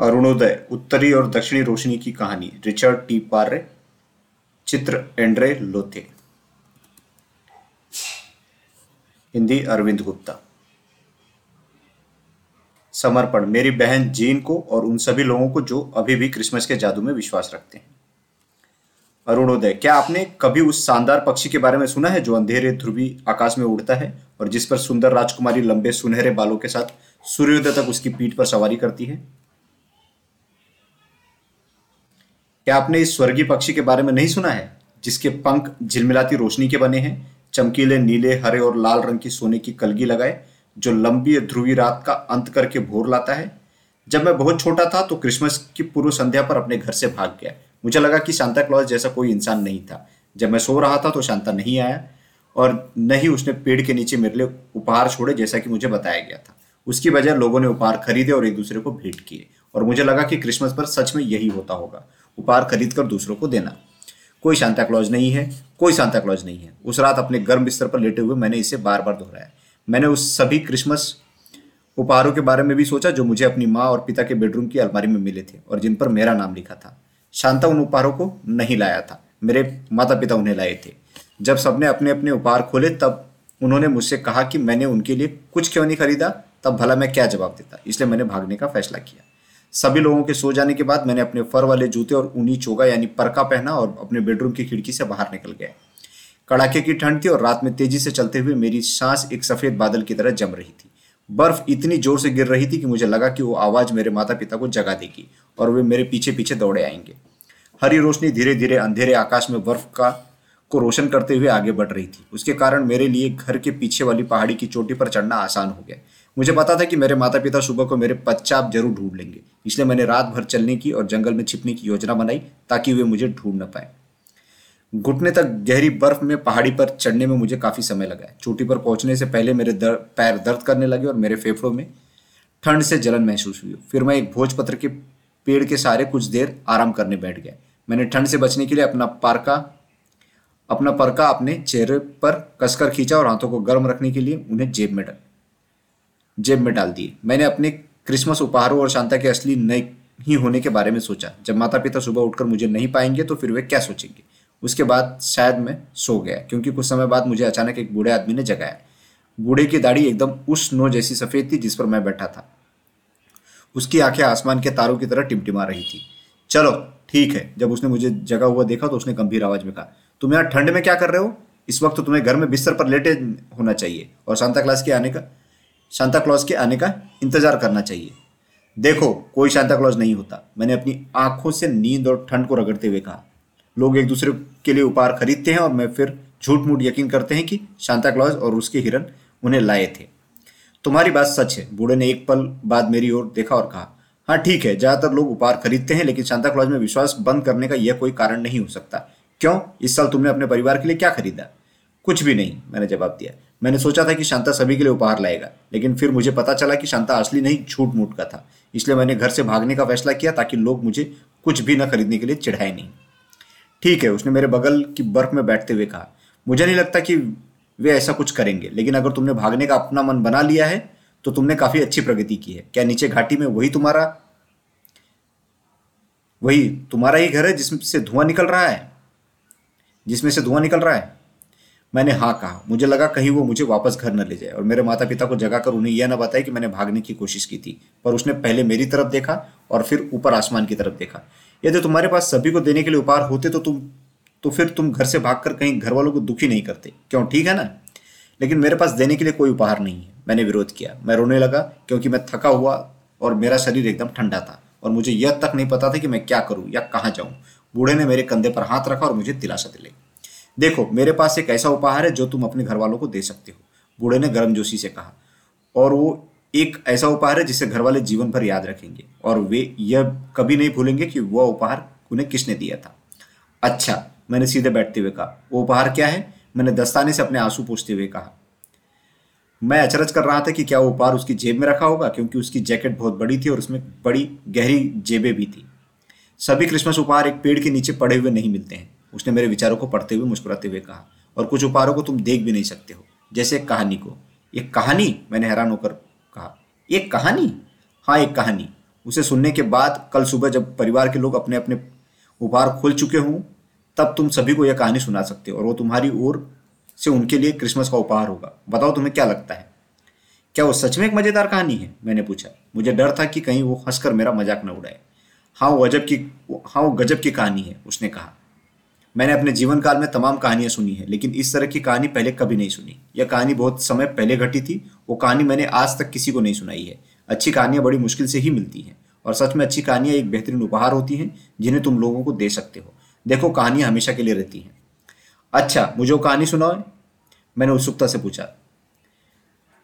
अरुणोदय, उत्तरी और दक्षिणी रोशनी की कहानी, रिचर्ड टी. पार्रे, चित्र, एंड्रे लोथे। हिंदी, अरविंद गुप्ता। समर्पण, मेरी बहन जीन को और उन सभी लोगों को जो अभी भी क्रिसमस के जादू में विश्वास रखते हैं। अरुणोदय, क्या आपने कभी उस शानदार पक्षी के बारे में सुना है जो अंधेरे ध्रुवी आकाश में उड़ता है और जिस पर सुंदर राजकुमारी लंबे सुनहरे बालों के साथ सूर्योदय तक उसकी पीठ पर सवारी करती है? क्या आपने इस स्वर्गीय पक्षी के बारे में नहीं सुना है, जिसके पंख झिलमिलाती रोशनी के बने हैं, चमकीले, नीले, हरे और लाल रंग की सोने की कलगी लगाए, जो लंबी ध्रुवी रात का अंत करके भोर लाता है? जब मैं बहुत छोटा था तो क्रिसमस की पूर्व संध्या पर अपने घर से भाग गया। मुझे लगा कि शांता क्लॉज जैसा कोई इंसान नहीं था। जब मैं सो रहा था तो शांता नहीं आया, और न ही उसने पेड़ के नीचे मेरे लिए उपहार छोड़े जैसा कि मुझे बताया गया था। उसकी वजह लोगों ने उपहार खरीदे और एक दूसरे को भेंट किए, और मुझे लगा कि क्रिसमस पर सच में यही होता होगा। उपहार खरीद कर दूसरों को देना। कोई शांता क्लॉज नहीं है, कोई शांता क्लॉज नहीं है। उस रात अपने गर्म बिस्तर पर लेटे हुए मैंने इसे बार बार दोहराया। मैंने उस सभी क्रिसमस उपहारों के बारे में भी सोचा जो मुझे अपनी माँ और पिता के बेडरूम की अलमारी में मिले थे और जिन पर मेरा नाम लिखा था। शांता उन उपहारों को नहीं लाया था, मेरे माता पिता उन्हें लाए थे। जब सबने अपने अपने उपहार खोले, तब उन्होंने मुझसे कहा कि मैंने उनके लिए कुछ क्यों नहीं खरीदा, तब भला मैं क्या जवाब देता? इसलिए मैंने भागने का फैसला किया। सभी लोगों के सो जाने के बाद मैंने अपने फर वाले जूते और ऊनी चोगा, यानी परका पहना और अपने बेडरूम की खिड़की से बाहर निकल गया कड़ाके की ठंड थी और रात में तेज़ी से चलते हुए मेरी सांस एक सफ़ेद बादल की तरह जम रही थी। बर्फ़ इतनी ज़ोर से गिर रही थी कि मुझे लगा कि वो आवाज़ मेरे माता पिता को जगा देगी और वे मेरे पीछे पीछे दौड़े आएँगे। हरी रोशनी धीरे धीरे अंधेरे आकाश में बर्फ़ का, को रोशन करते हुए आगे बढ़ रही थी। उसके कारण मेरे लिए घर के पीछे वाली पहाड़ी की चोटी पर चढ़ना आसान हो गया। मुझे पता था कि मेरे माता पिता सुबह को मेरे पच्चाप ज़रूर ढूंढ लेंगे। इसलिए मैंने रात भर चलने की और जंगल में छिपने की योजना बनाई ताकि वे मुझे ढूंढ न पाए। घुटने तक गहरी बर्फ़ में पहाड़ी पर चढ़ने में मुझे काफ़ी समय लगा चोटी पर पहुँचने से पहले मेरे दर, पैर दर्द करने लगे और मेरे फेफड़ों में ठंड से जलन महसूस हुई। फिर मैं एक भोजपत्र के पेड़ के सहारे कुछ देर आराम करने बैठ गया। मैंने ठंड से बचने के लिए अपना पारका अपना परका अपने चेहरे पर कसकर खींचा और हाथों को गर्म रखने के लिए उन्हें जेब में डाल जेब में डाल दिए। मैंने अपने क्रिसमस उपहारों और शांता के असली नहीं होने के बारे में सोचा। जब माता पिता सुबह उठकर मुझे नहीं पाएँगे तो फिर वे क्या सोचेंगे? उसके बाद शायद मैं सो गया, क्योंकि कुछ समय बाद मुझे अचानक एक बूढ़े आदमी ने जगाया। बूढ़े की दाढ़ी एकदम उस नो जैसी सफ़ेद थी जिस पर मैं बैठा था। उसकी आँखें आसमान के तारों की तरह टिमटिमा रही थी। चलो, ठीक है। जब उसने मुझे जगा हुआ देखा तो उसने गंभीर आवाज़ में कहा, तुम यहाँ ठंड में क्या कर रहे हो? इस वक्त तुम्हें घर में बिस्तर पर लेटे होना चाहिए। और सांता क्लास के आने का शांता क्लॉज के आने का इंतज़ार करना चाहिए। देखो, कोई शांता क्लॉज नहीं होता। मैंने अपनी आँखों से नींद और ठंड को रगड़ते हुए कहा। लोग एक दूसरे के लिए उपहार खरीदते हैं और मैं फिर झूठ मूठ यकीन करते हैं कि शांता क्लॉज और उसके हिरन उन्हें लाए थे। तुम्हारी बात सच है। बूढ़े ने एक पल बाद मेरी ओर देखा और कहा हाँ ठीक है। ज़्यादातर लोग उपहार खरीदते हैं, लेकिन शांता क्लॉज में विश्वास बंद करने का यह कोई कारण नहीं हो सकता। क्यों? इस साल तुमने अपने परिवार के लिए क्या खरीदा? कुछ भी नहीं, मैंने जवाब दिया। मैंने सोचा था कि शांता सभी के लिए उपहार लाएगा, लेकिन फिर मुझे पता चला कि शांता असली नहीं, झूठ मूठ का था। इसलिए मैंने घर से भागने का फैसला किया ताकि लोग मुझे कुछ भी न खरीदने के लिए चिढ़ाए नहीं। ठीक है, उसने मेरे बगल की बर्फ़ में बैठते हुए कहा। मुझे नहीं लगता कि वे ऐसा कुछ करेंगे, लेकिन अगर तुमने भागने का अपना मन बना लिया है तो तुमने काफ़ी अच्छी प्रगति की है। क्या नीचे घाटी में वही तुम्हारा वही तुम्हारा ही घर है जिसमें से धुआँ निकल रहा है? जिसमें से धुआँ निकल रहा है? मैंने हाँ कहा। मुझे लगा कहीं वो मुझे वापस घर न ले जाए और मेरे माता पिता को जगाकर उन्हें यह न बताया कि मैंने भागने की कोशिश की थी। पर उसने पहले मेरी तरफ़ देखा और फिर ऊपर आसमान की तरफ़ देखा। यदि तुम्हारे पास सभी को देने के लिए उपहार होते तो तुम तो फिर तुम घर से भागकर कहीं घर वालों को दुखी नहीं करते। क्यों? ठीक है ना? लेकिन मेरे पास देने के लिए कोई उपहार नहीं है। मैंने विरोध किया। मैं रोने लगा क्योंकि मैं थका हुआ और मेरा शरीर एकदम ठंडा था और मुझे यह तक नहीं पता था कि मैं क्या करूँ या कहाँ जाऊँ। बूढ़े ने मेरे कंधे पर हाथ रखा और मुझे दिलासा दिलाई। देखो, मेरे पास एक ऐसा उपहार है जो तुम अपने घर वालों को दे सकते हो। बूढ़े ने गर्मजोशी से कहा। और वो एक ऐसा उपहार है जिसे घर वाले जीवन भर याद रखेंगे। और वे यह कभी नहीं भूलेंगे कि वह उपहार उन्हें किसने दिया था। अच्छा मैंने सीधे बैठते हुए कहा, वो उपहार क्या है? मैंने दस्ताने से अपने आँसू पूछते हुए कहा। मैं अचरज कर रहा था कि क्या वो उपहार उसकी जेब में रखा होगा, क्योंकि उसकी जैकेट बहुत बड़ी थी और उसमें बड़ी गहरी जेबें भी थी। सभी क्रिसमस उपहार एक पेड़ के नीचे पड़े हुए नहीं मिलते हैं। उसने मेरे विचारों को पढ़ते हुए मुस्कुराते हुए कहा, और कुछ उपहारों को तुम देख भी नहीं सकते हो, जैसे एक कहानी को। एक कहानी? मैंने हैरान होकर कहा, एक कहानी? हाँ एक कहानी। उसे सुनने के बाद कल सुबह जब परिवार के लोग अपने अपने उपहार खोल चुके हों, तब तुम सभी को यह कहानी सुना सकते हो, और वो तुम्हारी ओर से उनके लिए क्रिसमस का उपहार होगा। बताओ तुम्हें क्या लगता है? क्या वो सच में एक मज़ेदार कहानी है? मैंने पूछा। मुझे डर था कि कहीं वो हंसकर मेरा मज़ाक न उड़ाए। हाँ वो अजब की हाँ वो गजब की कहानी है, उसने कहा। मैंने अपने जीवन काल में तमाम कहानियाँ सुनी है, लेकिन इस तरह की कहानी पहले कभी नहीं सुनी। यह कहानी बहुत समय पहले घटी थी, वो कहानी मैंने आज तक किसी को नहीं सुनाई है। अच्छी कहानियाँ बड़ी मुश्किल से ही मिलती हैं, और सच में अच्छी कहानियाँ एक बेहतरीन उपहार होती हैं, जिन्हें तुम लोगों को दे सकते हो। देखो, कहानियाँ हमेशा के लिए रहती हैं। अच्छा मुझे वो कहानी सुनाओ। मैंने उत्सुकता से पूछा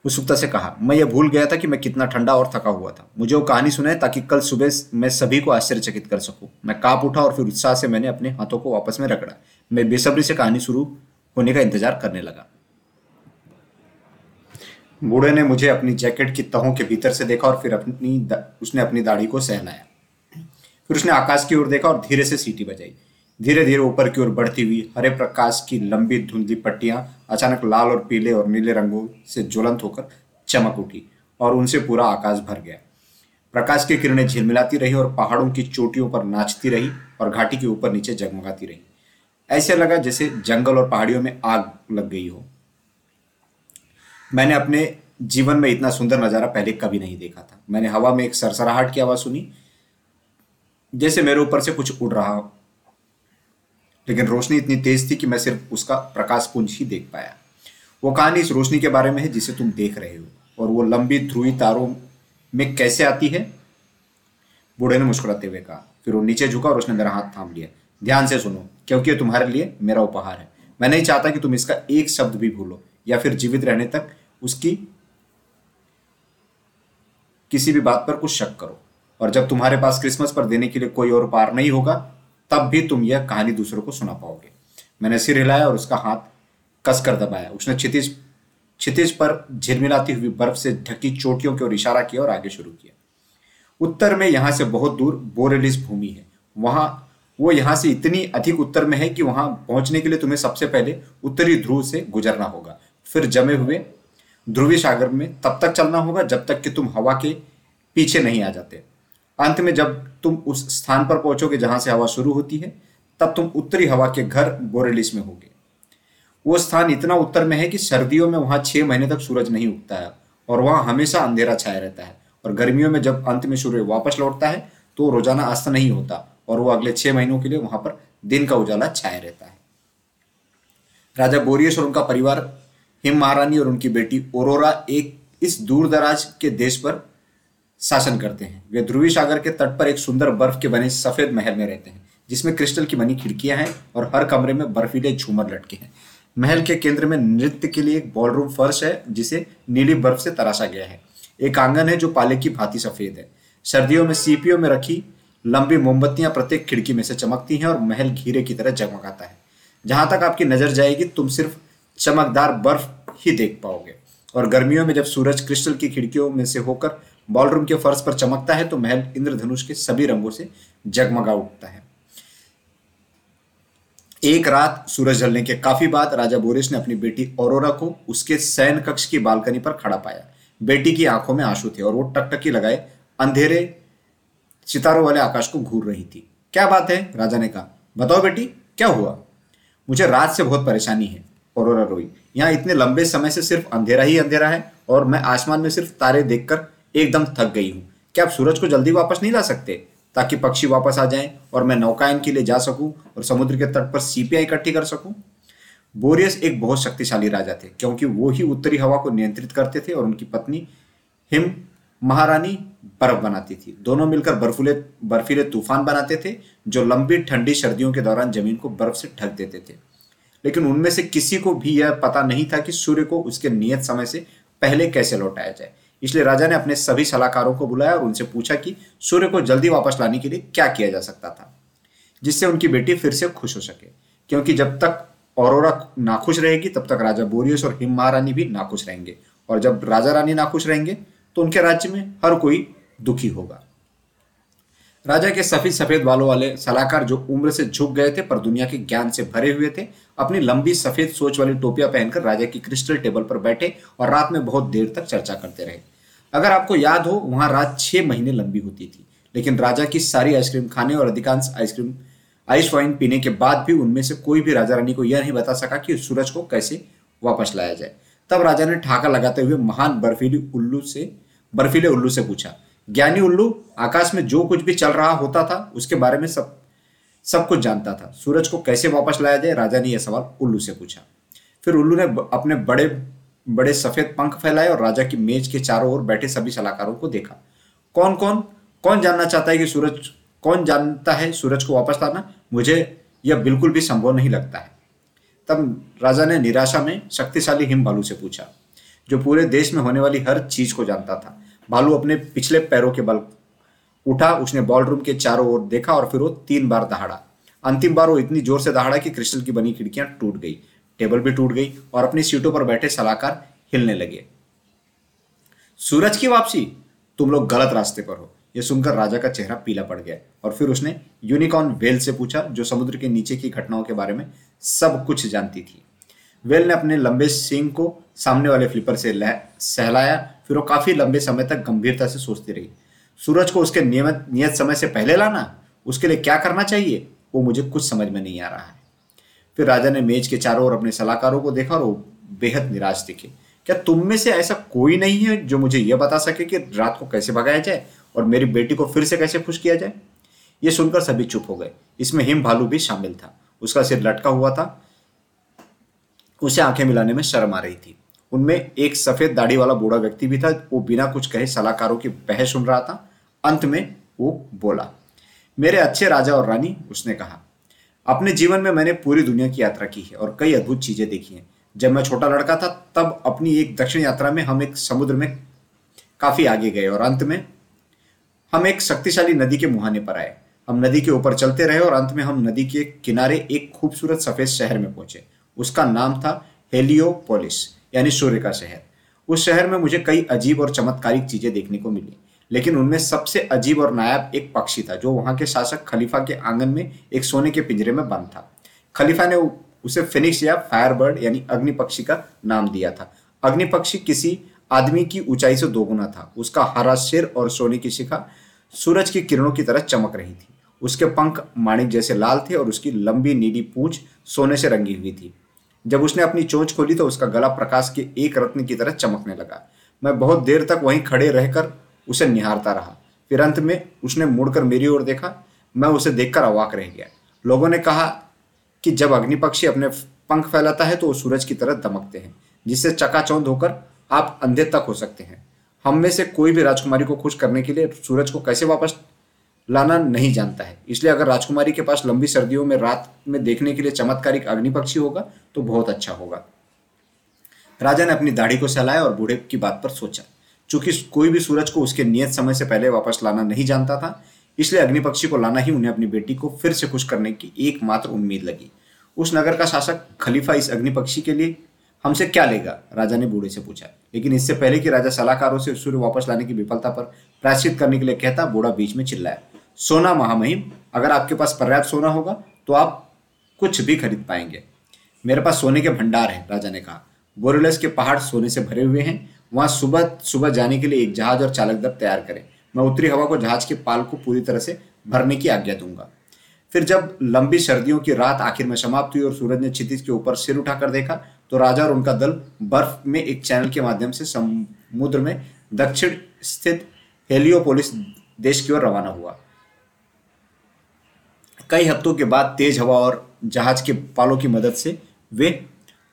उत्सुकता से कहा, मैं यह भूल गया था कि मैं कितना ठंडा और थका हुआ था। मुझे वो कहानी सुनाए ताकि कल सुबह मैं सभी को आश्चर्यचकित कर सकूँ। मैं काप उठा और फिर उत्साह से मैंने अपने हाथों को वापस में रगड़ा। मैं बेसब्री से कहानी शुरू होने का इंतज़ार करने लगा। बूढ़े ने मुझे अपनी जैकेट की तहों के भीतर से देखा और फिर अपनी उसने अपनी दाढ़ी को सहलाया फिर उसने आकाश की ओर देखा और धीरे से सीटी बजाई। धीरे धीरे ऊपर की ओर बढ़ती हुई हरे प्रकाश की लंबी धुंधली पट्टियाँ अचानक लाल और पीले और नीले रंगों से ज्वलंत होकर चमक उठी और उनसे पूरा आकाश भर गया। प्रकाश की किरणें झिलमिलाती रही और पहाड़ों की चोटियों पर नाचती रही और घाटी के ऊपर नीचे जगमगाती रही। ऐसे लगा जैसे जंगल और पहाड़ियों में आग लग गई हो। मैंने अपने जीवन में इतना सुंदर नज़ारा पहले कभी नहीं देखा था। मैंने हवा में एक सरसराहट की आवाज़ सुनी, जैसे मेरे ऊपर से कुछ उड़ रहा लेकिन रोशनी इतनी तेज थी कि मैं सिर्फ़ उसका प्रकाश पुंज ही देख पाया। वो कहानी इस रोशनी के बारे में है जिसे तुम देख रहे हो, और वो लंबी ध्रुवी तारों में कैसे आती है? बूढ़े ने मुस्कुराते हुए कहा। फिर वो नीचे झुका और उसने मेरा हाथ थाम लिया। ध्यान से सुनो, क्योंकि ये तुम्हारे लिए मेरा उपहार है। मैं नहीं चाहता कि तुम इसका एक शब्द भी भूलो, या फिर जीवित रहने तक उसकी किसी भी बात पर कुछ शक करो। और जब तुम्हारे पास क्रिसमस पर देने के लिए कोई और उपहार नहीं होगा तब भी तुम यह कहानी दूसरों को सुना पाओगे। मैंने सिर हिलाया और उसका हाथ कसकर दबाया। उसने क्षितिज क्षितिज पर झिलमिलाती हुई बर्फ़ से ढकी चोटियों की ओर इशारा किया और आगे शुरू किया। उत्तर में यहाँ से बहुत दूर बोरेलिस भूमि है। वहाँ, वो यहाँ से इतनी अधिक उत्तर में है कि वहाँ पहुँचने के लिए तुम्हें सबसे पहले उत्तरी ध्रुव से गुजरना होगा। फिर जमे हुए ध्रुवी सागर में तब तक चलना होगा जब तक कि तुम हवा के पीछे नहीं आ जाते। अंत में जब तुम उस स्थान पर पहुंचोगे जहाँ से हवा शुरू होती है, तब तुम उत्तरी हवा के घर बोरेलिस में होगे। वो स्थान इतना उत्तर में है कि सर्दियों में वहाँ छह महीने तक सूरज नहीं उगता है और वहाँ हमेशा अंधेरा छाया रहता है और गर्मियों में जब अंत में सूर्य वापस लौटता है तो रोज़ाना अस्त नहीं होता और वो अगले छह महीनों के लिए वहाँ पर दिन का उजाला छाया रहता है। राजा बोरियस और उनका परिवार, हिम महारानी और उनकी बेटी ओरोरा एक इस दूर दराज के देश पर शासन करते हैं। वे ध्रुवी सागर के तट पर एक सुंदर बर्फ़ के बने सफ़ेद महल में रहते हैं, जिसमें क्रिस्टल की बनी खिड़कियाँ हैं और हर कमरे में बर्फीले झूमर लटके हैं। महल के केंद्र में नृत्य के लिए एक बॉलरूम फर्श है, जिसे नीली बर्फ़ से तराशा गया है। एक आँगन है जो पाले की भांति सफ़ेद है। सर्दियों में सीपियों में रखी लंबी मोमबत्तियाँ प्रत्येक खिड़की में से चमकती हैं और महल घीरे की तरह जगमगाता है। जहाँ तक आपकी नज़र जाएगी, तुम सिर्फ़ चमकदार बर्फ़ ही देख पाओगे। और गर्मियों में जब सूरज क्रिस्टल की खिड़कियों में से होकर बॉलरूम के फर्श पर चमकता है तो महल इंद्रधनुष के सभी रंगों से जगमगा उठता है। एक रात सूरज जलने के काफ़ी बाद राजा बोरिस ने अपनी बेटी औरोरा को उसके सैन कक्ष की बालकनी पर खड़ा पाया। बेटी की आँखों में आँसू थे और वो टकटकी लगाए अंधेरे सितारों वाले आकाश को घूर रही थी। क्या बात है? राजा ने कहा, बताओ बेटी, क्या हुआ? मुझे रात से बहुत परेशानी है। औरोरा रोई, यहाँ इतने लंबे समय से सिर्फ़ अंधेरा ही अंधेरा है और मैं आसमान में सिर्फ़ तारे देखकर एकदम थक गई हूँ। क्या आप सूरज को जल्दी वापस नहीं ला सकते? ताकि पक्षी वापस आ जाएँ और मैं नौकायन के लिए जा सकूँ और समुद्र के तट पर सीपियाँ इकट्ठी कर सकूँ? बोरियस एक बहुत शक्तिशाली राजा थे, क्योंकि वो ही उत्तरी हवा को नियंत्रित करते थे और उनकी पत्नी हिम महारानी बर्फ़ बनाती थी। दोनों मिलकर बर्फुले, बर्फीले तूफ़ान बनाते थे, जो लंबी ठंडी सर्दियों के दौरान ज़मीन को बर्फ़ से ढक देते थे। लेकिन उनमें से किसी को भी यह पता नहीं था कि सूर्य को उसके नियत समय से पहले कैसे लौटाया जाए। इसलिए राजा ने अपने सभी सलाहकारों को बुलाया और उनसे पूछा कि सूर्य को जल्दी वापस लाने के लिए क्या किया जा सकता था, जिससे उनकी बेटी फिर से खुश हो सके। क्योंकि जब तक औरोरा नाखुश रहेगी, तब तक राजा बोरियस और हिम महारानी भी नाखुश रहेंगे। और जब राजा रानी नाखुश रहेंगे तो उनके राज्य में हर कोई दुखी होगा। राजा के सफ़ेद सफ़ेद बालों वाले सलाहकार जो उम्र से झुक गए थे, पर दुनिया के ज्ञान से भरे हुए थे, अपनी लंबी सफ़ेद सोच वाली टोपियाँ पहनकर राजा की क्रिस्टल टेबल पर बैठे और रात में बहुत देर तक चर्चा करते रहे। अगर आपको याद हो, वहाँ रात छह महीने लंबी होती थी। लेकिन राजा की सारी आइसक्रीम खाने और अधिकांश आइसक्रीम, आइस वाइन पीने के बाद भी उनमें से कोई भी राजा रानी को यह नहीं बता सका कि सूरज को कैसे वापस लाया जाए। तब राजा ने ठाका लगाते हुए महान बर्फीली उल्लू से, बर्फीले उल्लू से पूछा, ज्ञानी उल्लू, आकाश में जो कुछ भी चल रहा होता था, उसके बारे में सब सब कुछ जानता था। सूरज को कैसे वापस लाया जाए? राजा ने यह सवाल उल्लू से पूछा। फिर उल्लू ने अपने बड़े बड़े सफ़ेद पंख फैलाए और राजा की मेज के चारों ओर बैठे सभी सलाहकारों को देखा। कौन कौन? कौन जानना चाहता है कि सूरज, कौन जानता है सूरज को वापस लाना? मुझे यह बिल्कुल भी संभव नहीं लगता है। तब राजा ने निराशा में शक्तिशाली हिम भालू से पूछा, जो पूरे देश में होने वाली हर चीज़ को जानता था। भालू अपने पिछले पैरों के बल उठा, उसने बॉल रूम के चारों ओर देखा और फिर वो तीन बार दहाड़ा। अंतिम बार वो इतनी ज़ोर से दहाड़ा कि क्रिस्टल की बनी खिड़कियाँ टूट गई। टेबल भी टूट गई और अपनी सीटों पर बैठे सलाहकार हिलने लगे। सूरज की वापसी? तुम लोग गलत रास्ते पर हो। यह सुनकर राजा का चेहरा पीला पड़ गया और फिर उसने यूनिकॉर्न वेल से पूछा, जो समुद्र के नीचे की घटनाओं के बारे में सब कुछ जानती थी। वेल ने अपने लंबे सिंह को सामने वाले फ्लिपर से सहलाया, फिर वो काफ़ी लंबे समय तक गंभीरता से सोचती रही। सूरज को उसके नियमित, नियत समय से पहले लाना? उसके लिए क्या करना चाहिए? वो मुझे कुछ समझ में नहीं आ रहा है। फिर राजा ने मेज के चारों ओर अपने सलाहकारों को देखा और वो बेहद निराश दिखे। क्या तुम में से ऐसा कोई नहीं है जो मुझे यह बता सके कि रात को कैसे भगाया जाए और मेरी बेटी को फिर से कैसे खुश किया जाए? ये सुनकर सभी चुप हो गए। इसमें हिम भालू भी शामिल था। उसका सिर लटका हुआ था। उसे आँखें मिलाने में शर्म आ रही थी। उनमें एक सफ़ेद दाढ़ी वाला बूढ़ा व्यक्ति भी था। वो बिना कुछ कहे सलाहकारों की बहस सुन रहा था। अंत में वो बोला, मेरे अच्छे राजा और रानी, उसने कहा अपने जीवन में मैंने पूरी दुनिया की यात्रा की है और कई अद्भुत चीज़ें देखी हैं। जब मैं छोटा लड़का था, तब अपनी एक दक्षिण यात्रा में हम एक समुद्र में काफ़ी आगे गए और अंत में हम एक शक्तिशाली नदी के मुहाने पर आए। हम नदी के ऊपर चलते रहे और अंत में हम नदी के किनारे एक खूबसूरत सफ़ेद शहर में पहुँचे। उसका नाम था हेलियोपोलिस, यानी सूर्य का शहर। उस शहर में मुझे कई अजीब और चमत्कारिक चीज़ें देखने को मिली। लेकिन उनमें सबसे अजीब और नायाब एक पक्षी था, जो वहाँ के शासक खलीफा के आँगन में एक सोने के पिंजरे में बंद था। खलीफा ने उसे फिनिक्स या फायरबर्ड यानी अग्नि पक्षी का नाम दिया था। अग्नि पक्षी किसी आदमी की ऊंचाई से दोगुना था। उसका हरा सिर और सोने की शिखा सूरज की किरणों की तरह चमक रही थी। उसके पंख माणिक जैसे लाल थे और उसकी लंबी नीली पूंछ सोने से रंगी हुई थी। जब उसने अपनी चोंच खोली तो उसका गला प्रकाश के एक रत्न की तरह चमकने लगा। मैं बहुत देर तक वहीं खड़े रहकर उसे निहारता रहा। फिर अंत में उसने मुड़कर मेरी ओर देखा। मैं उसे देखकर अवाक रह गया। लोगों ने कहा कि जब अग्निपक्षी अपने पंख फैलाता है तो वो सूरज की तरह दमकते हैं, जिससे चकाचौंध होकर आप अंधे तक हो सकते हैं। हम में से कोई भी राजकुमारी को खुश करने के लिए सूरज को कैसे वापस लाना नहीं जानता है। इसलिए अगर राजकुमारी के पास लंबी सर्दियों में, रात में देखने के लिए चमत्कारिक अग्निपक्षी होगा तो बहुत अच्छा होगा। राजा ने अपनी दाढ़ी को सहलाया और बूढ़े की बात पर सोचा। चूँकि कोई भी सूरज को उसके नियत समय से पहले वापस लाना नहीं जानता था, इसलिए अग्निपक्षी को लाना ही उन्हें अपनी बेटी को फिर से खुश करने की एकमात्र उम्मीद लगी। उस नगर का शासक खलीफा इस अग्निपक्षी के लिए हमसे क्या लेगा? राजा ने बूढ़े से पूछा। लेकिन इससे पहले कि राजा सलाहकारों से सूर्य वापस लाने की विफलता पर प्रायश्चित करने के लिए कहता, बूढ़ा बीच में चिल्लाया, सोना महामहिम, अगर आपके पास पर्याप्त सोना होगा तो आप कुछ भी खरीद पाएँगे। मेरे पास सोने के भंडार है, राजा ने कहा। बोरेलस के पहाड़ सोने से भरे हुए हैं वहाँ सुबह सुबह जाने के लिए एक जहाज़ और चालक दर तैयार करें। मैं उत्तरी हवा को, जहाज़ के पाल को पूरी तरह से भरने की आज्ञा दूँगा। फिर जब लंबी सर्दियों की रात आखिर में समाप्त हुई और सूरज ने क्षितिज के ऊपर सिर उठाकर देखा तो राजा और उनका दल बर्फ़ में एक चैनल के माध्यम से समुद्र में दक्षिण स्थित हेलियोपोलिस देश की ओर रवाना हुआ। कई हफ्तों के बाद तेज हवा और जहाज़ के पालों की मदद से वे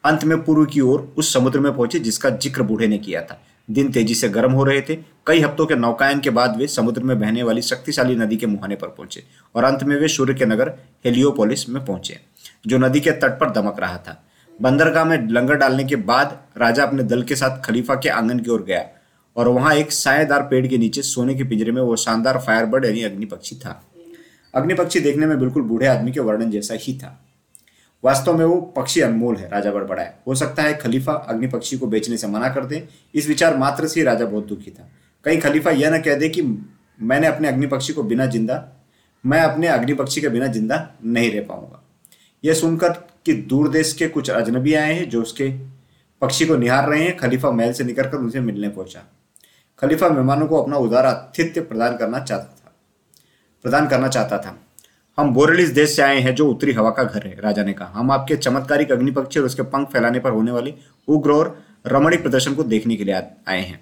अंत में पूर्व की ओर उस समुद्र में पहुँचे जिसका ज़िक्र बूढ़े ने किया था। दिन तेज़ी से गर्म हो रहे थे। कई हफ्तों के नौकायन के बाद वे समुद्र में बहने वाली शक्तिशाली नदी के मुहाने पर पहुँचे और अंत में वे सूर्य के नगर हेलियोपोलिस में पहुँचे, जो नदी के तट पर दमक रहा था। बंदरगाह में लंगर डालने के बाद राजा अपने दल के साथ खलीफा के आँगन की ओर गया और वहाँ एक सायेदार पेड़ के नीचे सोने के पिंजरे में वो शानदार फायरबर्ड यानी अग्नि पक्षी था। अग्नि पक्षी देखने में बिल्कुल बूढ़े आदमी के वर्णन जैसा ही था। वास्तव में वो पक्षी अनमोल है, राजा बड़बड़ाया हो। सकता है खलीफा अग्नि पक्षी को बेचने से मना कर दे। इस विचार मात्र से राजा बहुत दुखी था। कहीं खलीफा यह न कह दे कि मैंने अपने अग्नि पक्षी को बिना ज़िंदा, मैं अपने अग्नि पक्षी के बिना ज़िंदा नहीं रह पाऊँगा। यह सुनकर कि दूर देश के कुछ अजनबी आए हैं जो उसके पक्षी को निहार रहे हैं, खलीफा महल से निकलकर उनसे मिलने पहुँचा। खलीफा मेहमानों को अपना उदार आतिथ्य प्रदान करना चाहता था, प्रदान करना चाहता था। हम बोरेलिस देश से आए हैं जो उत्तरी हवा का घर है, राजा ने कहा। हम आपके चमत्कारिक अग्निपक्षी और उसके पंख फैलाने पर होने वाले उग्र और रमणीक प्रदर्शन को देखने के लिए आए हैं।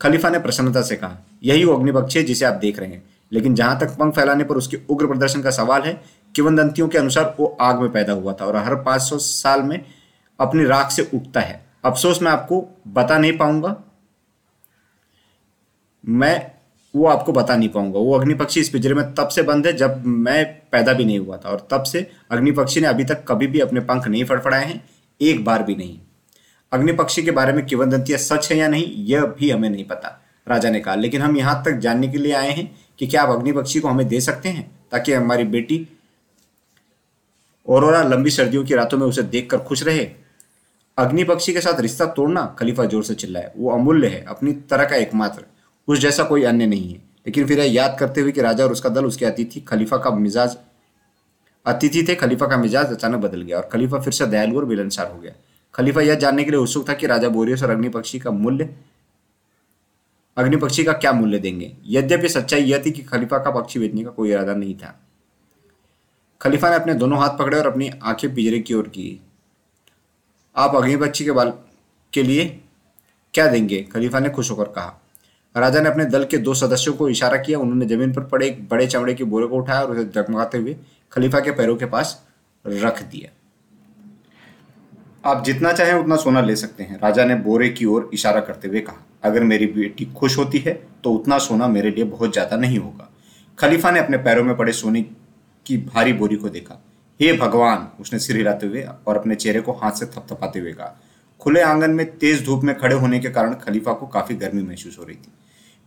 खलीफा ने प्रसन्नता से कहा, यही वो अग्निपक्षी है जिसे आप देख रहे हैं। लेकिन जहाँ तक पंख फैलाने पर उसके उग्र प्रदर्शन का सवाल है, किवंदंतियों के अनुसार वो आग में पैदा हुआ था और हर 500 साल में अपनी राख से उगता है। अफसोस मैं आपको बता नहीं पाऊँगा। मैं वो आपको बता नहीं पाऊँगा। वो अग्निपक्षी इस पिंजरे में तब से बंद है जब मैं पैदा भी नहीं हुआ था और तब से अग्निपक्षी ने अभी तक कभी भी अपने पंख नहीं फड़फड़ाए हैं, एक बार भी नहीं। अग्निपक्षी के बारे में किवंदंतियाँ सच है या नहीं, यह भी हमें नहीं पता, राजा ने कहा। लेकिन हम यहाँ तक जानने के लिए आए हैं कि क्या आप अग्निपक्षी को हमें दे सकते हैं, ताकि हमारी बेटी औरोरा लंबी सर्दियों की रातों में उसे देखकर खुश रहे। अग्नि पक्षी के साथ रिश्ता तोड़ना खलीफा ज़ोर से चिल्लाए। वो अमूल्य है, अपनी तरह का एकमात्र। उस जैसा कोई अन्य नहीं है। लेकिन फिर यह याद करते हुए कि राजा और उसका दल उसके अतिथि, खलीफा का मिजाज, अतिथि थे, खलीफा का मिजाज अचानक बदल गया और खलीफा फिर से दयालु और मिलनसार हो गया। खलीफा यह जानने के लिए उत्सुक था कि राजा बोरियस और अग्नि पक्षी का मूल्य अग्नि पक्षी का क्या मूल्य देंगे? यद्यपि सच्चाई यह थी कि खलीफा का पक्षी बेचने का कोई इरादा नहीं था। खलीफा ने अपने दोनों हाथ पकड़े और अपनी आँखें पिजरे की ओर की। आप अग्निपक्षी के बाल के लिए क्या देंगे? खलीफा ने खुश होकर कहा राजा ने अपने दल के दो सदस्यों को इशारा किया। उन्होंने ज़मीन पर पड़े एक बड़े चमड़े के बोरे को उठाया और उसे जगमगाते हुए खलीफा के पैरों के पास रख दिया। आप जितना चाहें उतना सोना ले सकते हैं, राजा ने बोरे की ओर इशारा करते हुए कहा। अगर मेरी बेटी खुश होती है तो उतना सोना मेरे लिए बहुत ज़्यादा नहीं होगा। खलीफा ने अपने पैरों में पड़े सोने की भारी बोरी को देखा। हे भगवान, उसने सिर हिलाते हुए और अपने चेहरे को हाथ से थपथपाते हुए कहा। खुले आँगन में तेज धूप में खड़े होने के कारण खलीफा को काफ़ी गर्मी महसूस हो रही थी।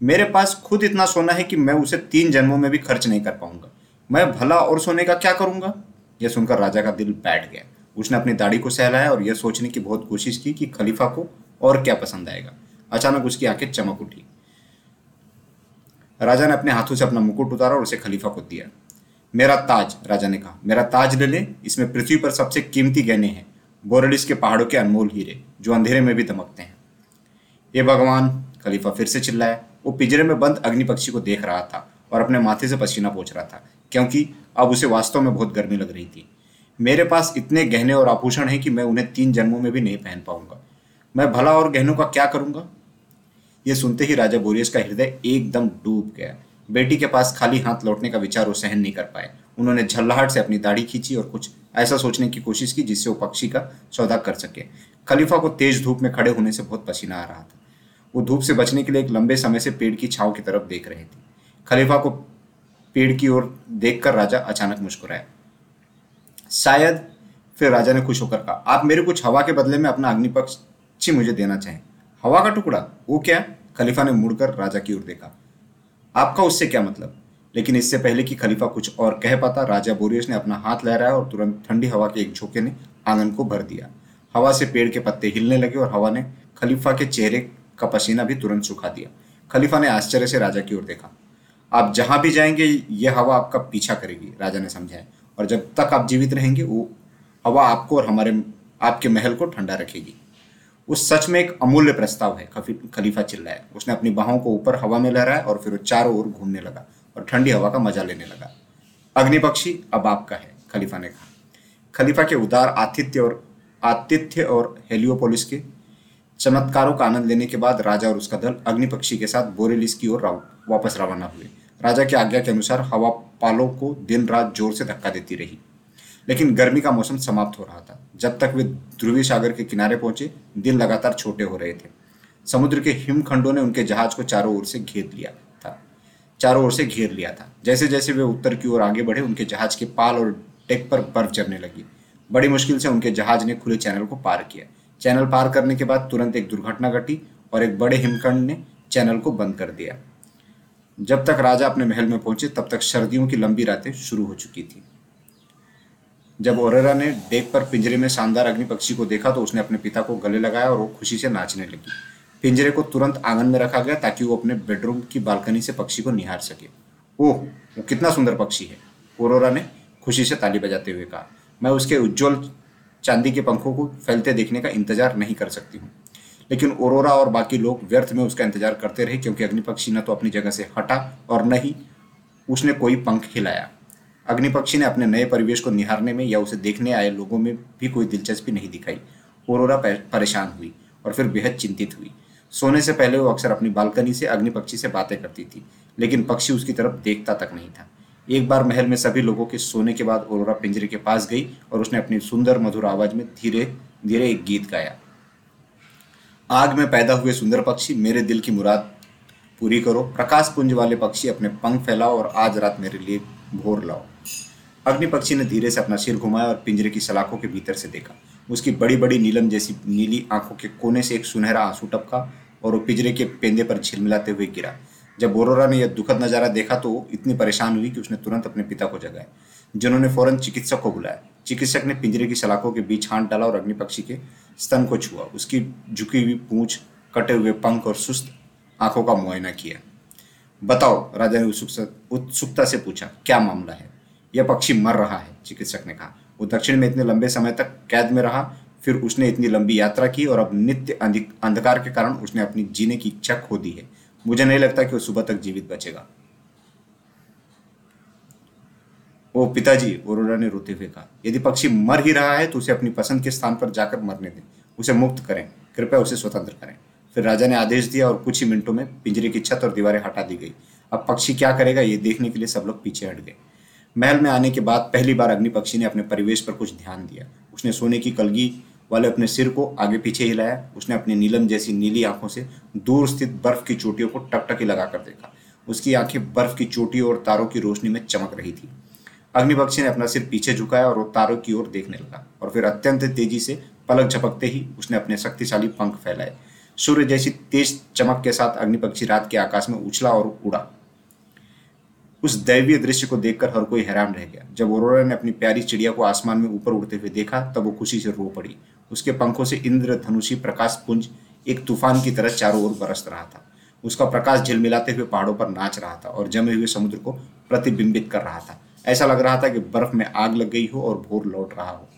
मेरे पास खुद इतना सोना है कि मैं उसे तीन जन्मों में भी खर्च नहीं कर पाऊँगा। मैं भला और सोने का क्या करूँगा? यह सुनकर राजा का दिल बैठ गया। उसने अपनी दाढ़ी को सहलाया और यह सोचने की बहुत कोशिश की कि खलीफा को और क्या पसंद आएगा। अचानक उसकी आँखें चमक उठी। राजा ने अपने हाथों से अपना मुकुट उतारा और उसे खलीफा को दिया। मेरा ताज, राजा ने कहा, मेरा ताज ले ले। इसमें पृथ्वी पर सबसे कीमती गहने हैं। बोरडिस के पहाड़ों के अनमोल हीरे, जो अंधेरे में भी दमकते हैं। ये भगवान, खलीफा फिर से चिल्लाया। वो पिंजरे में बंद अग्नि पक्षी को देख रहा था और अपने माथे से पसीना पोछ रहा था, क्योंकि अब उसे वास्तव में बहुत गर्मी लग रही थी। मेरे पास इतने गहने और आभूषण हैं कि मैं उन्हें तीन जन्मों में भी नहीं पहन पाऊँगा। मैं भला और गहनों का क्या करूँगा? यह सुनते ही राजा बोरियस का हृदय एकदम डूब गया। बेटी के पास खाली हाथ लौटने का विचार वो सहन नहीं कर पाए। उन्होंने झल्लाहट से अपनी दाढ़ी खींची और कुछ ऐसा सोचने की कोशिश की जिससे वो पक्षी का सौदा कर सके। खलीफा को तेज धूप में खड़े होने से बहुत पसीना आ रहा था। वो धूप से बचने के लिए एक लंबे समय से पेड़ की छाव की तरफ़ देख रहे थे। खलीफा को पेड़ की ओर देखकर राजा अचानक मुस्कुराया। शायद फिर राजा ने खुश होकर कहा, आप मेरे कुछ हवा के बदले में अपना अग्निपक्षी मुझे देना चाहें। हवा का टुकड़ा, वो क्या? खलीफा ने मुड़कर राजा की ओर देखा। आपका उससे क्या मतलब? लेकिन इससे पहले कि खलीफा कुछ और कह पाता, राजा बोरियस ने अपना हाथ लहराया और तुरंत ठंडी हवा के एक झोंके ने आँगन को भर दिया। हवा से पेड़ के पत्ते हिलने लगे और हवा ने खलीफा के चेहरे का पसीना भी तुरंत सुखा दिया। खलीफा ने आश्चर्य से राजा की ओर देखा। आप जहाँ भी जाएँगे, यह हवा आपका पीछा करेगी, राजा ने समझाया। और जब तक आप जीवित रहेंगे, वो हवा आपको और हमारे, आपके महल को ठंडा रखेगी। उस सच में एक अमूल्य प्रस्ताव है खलीफा चिल्लाया। उसने अपनी बाहों को ऊपर हवा में लहराया और फिर चारों ओर घूमने लगा और ठंडी हवा का मज़ा लेने लगा। अग्निपक्षी अब आपका है, खलीफा ने कहा। खलीफा के उदार आतिथ्य और आतिथ्य और हेलियोपोलिस के चमत्कारों का आनंद लेने के बाद राजा और उसका दल अग्निपक्षी के साथ बोरेलिस की ओर वापस रवाना हुए। राजा की आज्ञा के अनुसार हवा पालों को दिन रात ज़ोर से धक्का देती रही। लेकिन गर्मी का मौसम समाप्त हो रहा था। जब तक वे ध्रुवी सागर के किनारे पहुँचे, दिन लगातार छोटे हो रहे थे। समुद्र के हिमखंडों ने उनके जहाज़ को चारों ओर से घेर लिया था। चारों ओर से घेर लिया था। जैसे जैसे वे उत्तर की ओर आगे बढ़े, उनके जहाज़ के पाल और टेक पर बर्फ़ जमने लगी। बड़ी मुश्किल से उनके जहाज़ ने खुले चैनल को पार किया। चैनल पार करने के बाद तुरंत एक दुर्घटना घटी और एक बड़े हिमखंड ने चैनल को बंद कर दिया। जब तक राजा अपने महल में पहुँचे, तब तक सर्दियों की लंबी रातें शुरू हो चुकी थी। जब ओरेरा ने डेक पर पिंजरे में शानदार अग्नि पक्षी को देखा तो उसने अपने पिता को गले लगाया और वो खुशी से नाचने लगी। पिंजरे को तुरंत आँगन में रखा गया ताकि वो अपने बेडरूम की बालकनी से पक्षी को निहार सके। ओह, वो कितना सुंदर पक्षी है ओरोरा ने खुशी से ताली बजाते हुए कहा। मैं उसके उज्जवल चांदी के पंखों को फैलते देखने का इंतज़ार नहीं कर सकती हूँ। लेकिन ओरोरा और बाकी लोग व्यर्थ में उसका इंतज़ार करते रहे क्योंकि अग्निपक्षी न तो अपनी जगह से हटा और न ही उसने कोई पंख हिलाया। अग्निपक्षी ने अपने नए परिवेश को निहारने में या उसे देखने आए लोगों में भी कोई दिलचस्पी नहीं दिखाई। ओरोरा परेशान हुई और फिर बेहद चिंतित हुई। सोने से पहले वो अक्सर अपनी बालकनी से अग्निपक्षी से बातें करती थी, लेकिन पक्षी उसकी तरफ़ देखता तक नहीं था। एक बार महल में सभी लोगों के सोने के बाद ओरोरा पिंजरे के पास गई और उसने अपनी सुंदर मधुर आवाज़ में धीरे धीरे एक गीत गाया। आग में पैदा हुए सुंदर पक्षी, मेरे दिल की मुराद पूरी करो। प्रकाश पुंज वाले पक्षी अपने पंख फैलाओ और आज रात मेरे लिए भोर लाओ। अग्नि पक्षी ने धीरे से अपना सिर घुमाया और पिंजरे की सलाखों के भीतर से देखा। उसकी बड़ी बड़ी नीलम जैसी नीली आँखों के कोने से एक सुनहरा आँसू टपका और वो पिंजरे के पेंदे पर झिलमिलाते हुए गिरा। जब बोरोरा ने यह दुखद नज़ारा देखा तो इतनी परेशान हुई कि उसने तुरंत अपने पिता को जगाया, जिन्होंने फ़ौरन चिकित्सक को बुलाया। चिकित्सक ने पिंजरे की सलाखों के बीच हाथ डाला और अग्नि पक्षी के स्तन को छुआ। उसकी झुकी हुई पूंछ, कटे हुए पंख और सुस्त आँखों का मुआयना किया। बताओ, राजा ने उत्सुकता से पूछा, क्या मामला है? यह पक्षी मर रहा है, चिकित्सक ने कहा। वो दक्षिण में इतने लंबे समय तक कैद में रहा, फिर उसने इतनी लंबी यात्रा की और अब नित्य अंधकार के कारण उसने अपनी जीने की इच्छा खो दी है। मुझे नहीं लगता कि वो सुबह तक जीवित बचेगा। ओ पिताजी ओरोरा ने रोते हुए कहा, यदि पक्षी मर ही रहा है तो उसे अपनी पसंद के स्थान पर जाकर मरने दें। उसे मुक्त करें, कृपया उसे स्वतंत्र करें। फिर राजा ने आदेश दिया और कुछ ही मिनटों में पिंजरे की छत और दीवारें हटा दी गई। अब पक्षी क्या करेगा, ये देखने के लिए सब लोग पीछे हट गए। महल में आने के बाद पहली बार अग्नि पक्षी ने अपने परिवेश पर कुछ ध्यान दिया। उसने सोने की कलगी वाले अपने सिर को आगे पीछे हिलाया। उसने अपनी नीलम जैसी नीली आँखों से दूर स्थित बर्फ़ की चोटियों को टकटकी लगाकर देखा। उसकी आँखें बर्फ़ की चोटियों और तारों की रोशनी में चमक रही थी। अग्निपक्षी ने अपना सिर पीछे झुकाया और वो तारों की ओर देखने लगा और फिर अत्यंत तेज़ी से पलक झपकते ही उसने अपने शक्तिशाली पंख फैलाए। सूर्य जैसी तेज चमक के साथ अग्निपक्षी रात के आकाश में उछला और उड़ा। उस दैवीय दृश्य को देखकर हर कोई हैरान रह गया। जब ओरोरा ने अपनी प्यारी चिड़िया को आसमान में ऊपर उड़ते हुए देखा, तब वो खुशी से रो पड़ी। उसके पंखों से इंद्रधनुषी प्रकाश, पुंज, एक तूफ़ान की तरह चारों ओर बरस रहा था। उसका प्रकाश झिलमिलाते हुए पहाड़ों पर नाच रहा था और जमे हुए समुद्र को प्रतिबिंबित कर रहा था। ऐसा लग रहा था कि बर्फ़ में आग लग गई हो और भोर लौट रहा हो।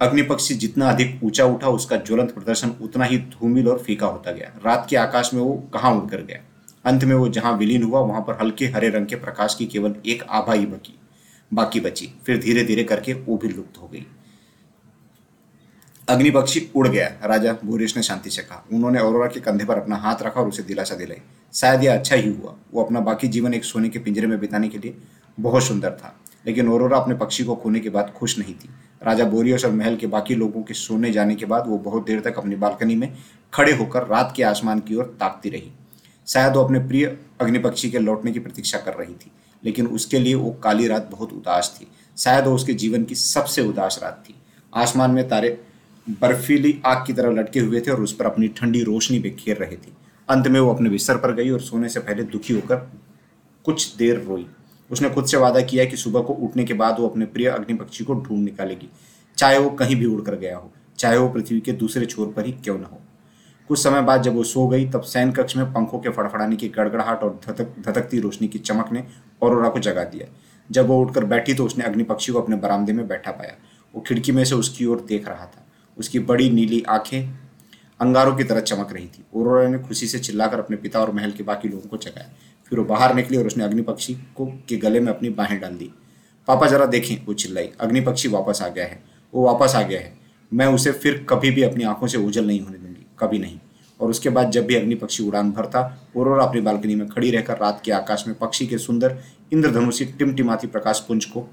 अग्निपक्षी जितना अधिक ऊँचा उठा, उसका ज्वलंत प्रदर्शन उतना ही धूमिल और फीका होता गया। रात के आकाश में वो कहाँ उड़कर गया? अंत में वो जहाँ विलीन हुआ, वहाँ पर हल्के हरे रंग के प्रकाश की केवल एक आभा ही बकी बाकी बची। फिर धीरे धीरे करके वो भी लुप्त हो गई। अग्निपक्षी उड़ गया। राजा भूरेश ने शांति से कहा। उन्होंने अरोरा के कंधे पर अपना हाथ रखा और उसे दिलासा दिलाई। शायद यह अच्छा ही हुआ। वो अपना बाकी जीवन एक सोने के पिंजरे में बिताने के लिए बहुत सुंदर था। लेकिन औरोरा अपने पक्षी को खोने के बाद खुश नहीं थी। राजा बोरियस और महल के बाकी लोगों के सोने जाने के बाद वो बहुत देर तक अपनी बालकनी में खड़े होकर रात के आसमान की ओर ताकती रही। शायद वो अपने प्रिय अग्निपक्षी के लौटने की प्रतीक्षा कर रही थी, लेकिन उसके लिए वो काली रात बहुत उदास थी। शायद वो उसके जीवन की सबसे उदास रात थी। आसमान में तारे बर्फीली आग की तरह लटके हुए थे और उस पर अपनी ठंडी रोशनी बिखेर रहे थे। अंत में वो अपने बिस्तर पर गई और सोने से पहले दुखी होकर कुछ देर रोई। उसने खुद से वादा किया कि सुबह को उठने के बाद वो अपने प्रिय अग्निपक्षी को ढूंढ निकालेगी, चाहे वो कहीं भी उड़कर गया हो, चाहे वो पृथ्वी के दूसरे छोर पर ही क्यों न हो। कुछ समय बाद जब वो सो गई, तब सैन कक्ष में पंखों के फड़फड़ाने की गड़गड़ाहट और धतक धतकती रोशनी की चमक ने औरोरा को जगा दिया। जब वो उठकर बैठी तो उसने अग्निपक्षी को अपने बरामदे में बैठा पाया। वो खिड़की में से उसकी ओर देख रहा था। उसकी बड़ी नीली आँखें अंगारों की तरह चमक रही थी। औरोरा ने खुशी से चिल्लाकर अपने पिता और महल के बाकी लोगों को जगाया। फिर वो बाहर निकली और उसने अग्निपक्षी को के गले में अपनी बाहें डाल दी। पापा, जरा देखें, वो चिल्लाई। अग्निपक्षी वापस आ गया है। वो वापस आ गया है। मैं उसे फिर कभी भी अपनी आँखों से उजल नहीं होने कभी नहीं। और उसके बाद जब भी अग्नि पक्षी उड़ान भरता और अपनी बालकनी में खड़ी रहकर रात के आकाश में पक्षी के सुंदर इंद्रधनुषी टिमटिमाती प्रकाश पुंज को,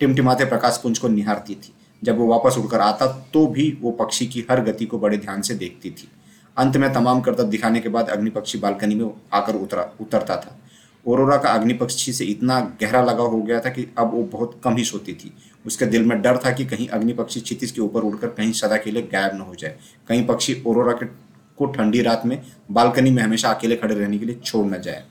टिमटिमाते प्रकाश पुंज को निहारती थी। जब वो वापस उड़कर आता तो भी वो पक्षी की हर गति को बड़े ध्यान से देखती थी। अंत में तमाम करतब दिखाने के बाद अग्नि पक्षी बालकनी में आकर उतरा, उतरता था। ओरोरा का अग्नि पक्षी से इतना गहरा लगा हो गया था कि अब वो बहुत कम ही सोती थी। उसके दिल में डर था कि कहीं अग्निपक्षी क्षितिज के ऊपर उड़कर कहीं सदा के लिए गायब न हो जाए। कहीं पक्षी ओरोरा के को ठंडी रात में बालकनी में हमेशा अकेले खड़े रहने के लिए छोड़ न जाए।